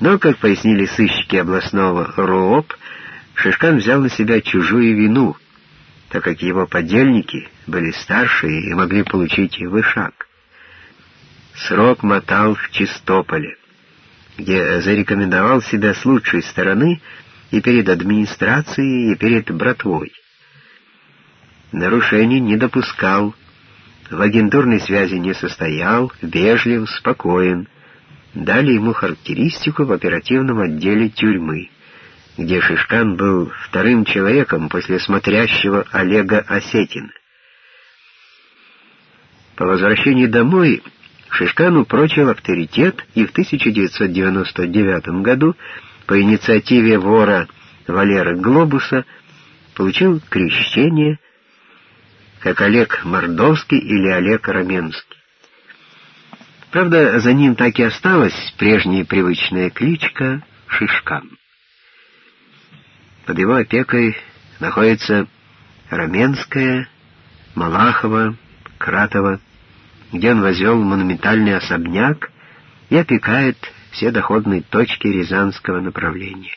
Но, как пояснили сыщики областного РООП, Шишкан взял на себя чужую вину, так как его подельники были старше и могли получить вышаг. Срок мотал в Чистополе, где зарекомендовал себя с лучшей стороны и перед администрацией, и перед братвой. Нарушений не допускал, в агентурной связи не состоял, вежлив, спокоен. Дали ему характеристику в оперативном отделе тюрьмы, где Шишкан был вторым человеком после смотрящего Олега Осетина. По возвращении домой Шишкан упрочил авторитет и в 1999 году по инициативе вора Валеры Глобуса получил крещение как Олег Мордовский или Олег Раменский. Правда, за ним так и осталась прежняя привычная кличка Шишкан. Под его опекой находится Раменская, Малахова, Кратова, где он возвел монументальный особняк и опекает все доходные точки Рязанского направления.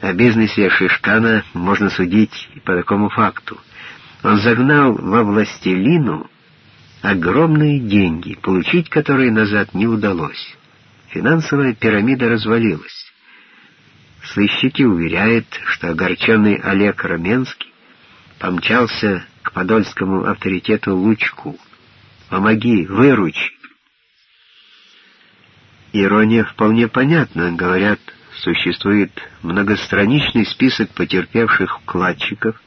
О бизнесе Шишкана можно судить по такому факту. Он загнал во властелину огромные деньги, получить которые назад не удалось. Финансовая пирамида развалилась. Сыщики уверяют, что огорченный Олег Раменский помчался к подольскому авторитету Лучку. «Помоги, выручи!» Ирония вполне понятна, говорят, существует многостраничный список потерпевших вкладчиков,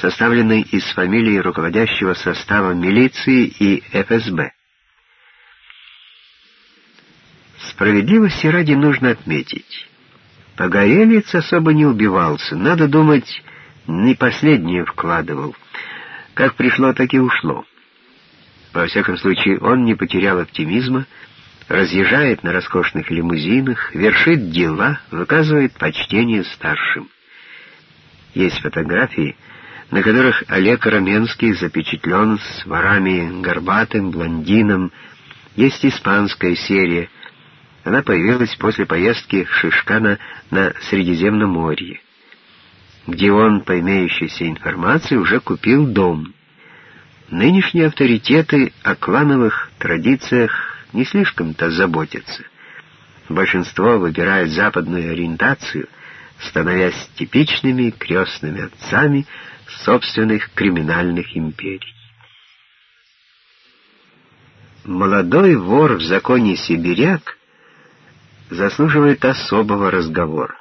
составленный из фамилий руководящего состава милиции и ФСБ. Справедливости ради нужно отметить. Погорелец особо не убивался, надо думать, не последнее вкладывал. Как пришло, так и ушло. Во всяком случае, он не потерял оптимизма, разъезжает на роскошных лимузинах, вершит дела, выказывает почтение старшим. Есть фотографии, на которых Олег Раменский запечатлен с ворами горбатым, блондином. Есть испанская серия. Она появилась после поездки Шишкана на Средиземноморье, где он, по имеющейся информации, уже купил дом. Нынешние авторитеты о клановых традициях не слишком-то заботятся. Большинство выбирает западную ориентацию, становясь типичными крестными отцами собственных криминальных империй. Молодой вор в законе сибиряк заслуживает особого разговора.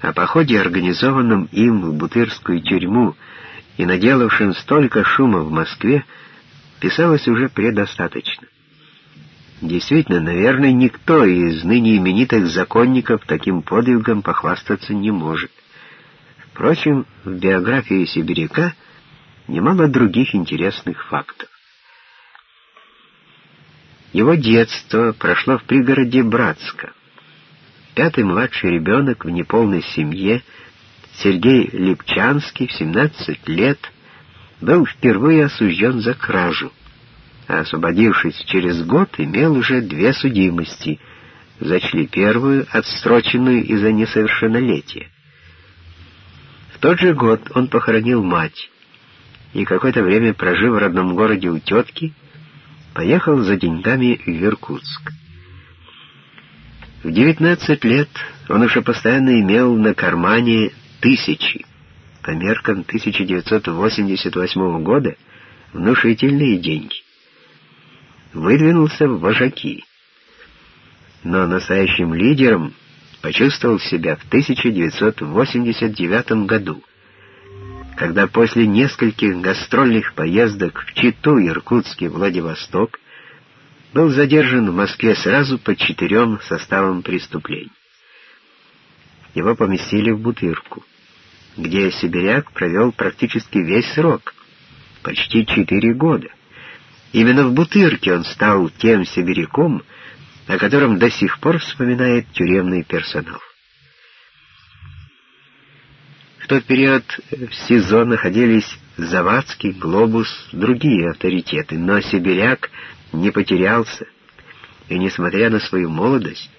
О походе, организованном им в Бутырскую тюрьму и наделавшем столько шума в Москве, писалось уже предостаточно. Действительно, наверное, никто из ныне именитых законников таким подвигом похвастаться не может. Впрочем, в биографии сибиряка немало других интересных фактов. Его детство прошло в пригороде Братска. Пятый младший ребенок в неполной семье, Сергей Липчанский, в 17 лет, был впервые осужден за кражу а освободившись через год, имел уже две судимости, зачли первую, отсроченную из-за несовершеннолетия. В тот же год он похоронил мать, и какое-то время, прожив в родном городе у тетки, поехал за деньгами в Иркутск. В 19 лет он уже постоянно имел на кармане тысячи, по меркам 1988 года, внушительные деньги выдвинулся в вожаки. Но настоящим лидером почувствовал себя в 1989 году, когда после нескольких гастрольных поездок в Читу, Иркутск и Владивосток был задержан в Москве сразу по четырем составам преступлений. Его поместили в Бутырку, где сибиряк провел практически весь срок, почти четыре года. Именно в Бутырке он стал тем сибиряком, о котором до сих пор вспоминает тюремный персонал. В тот период в СИЗО находились Завадский, Глобус, другие авторитеты, но сибиряк не потерялся и, несмотря на свою молодость,